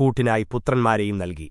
കൂട്ടിനായി പുത്രന്മാരെയും നൽകി